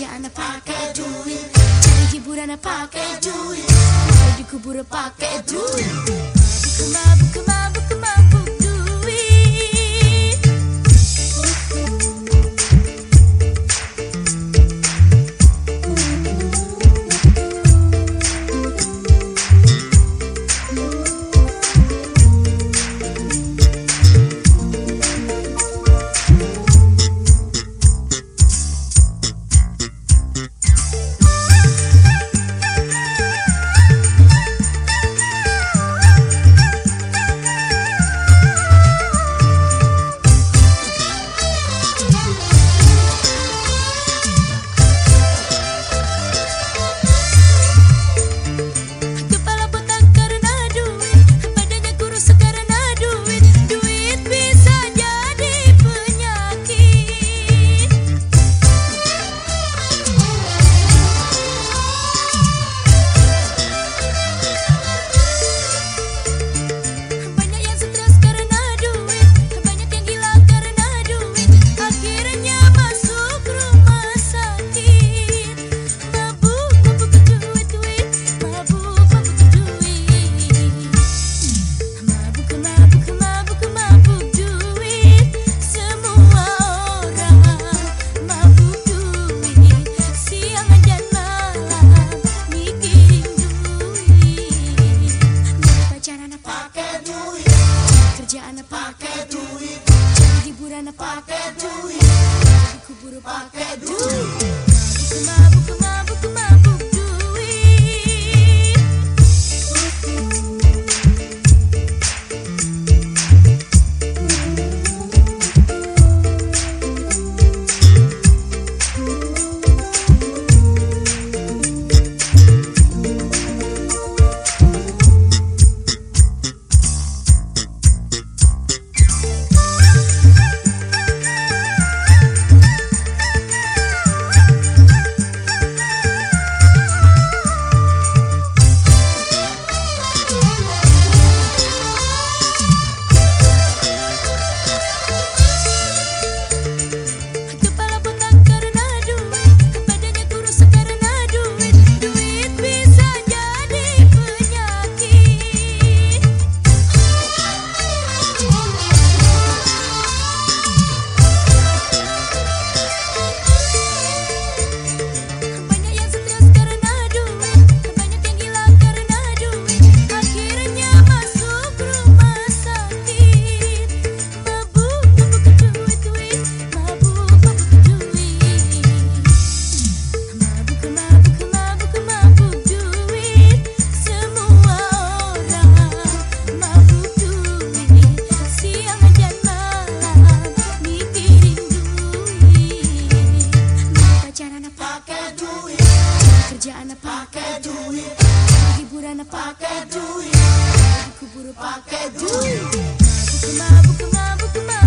kerjaan pakai duit Cari hiburan pakai duit Mau di kubur pakai duit. Mabuk, mabuk, mabuk pakai duit, dikubur pakai duit. sana pakai duit? Aku buru pakai duit. Buku mabuk, buku mabuk, buku mabuk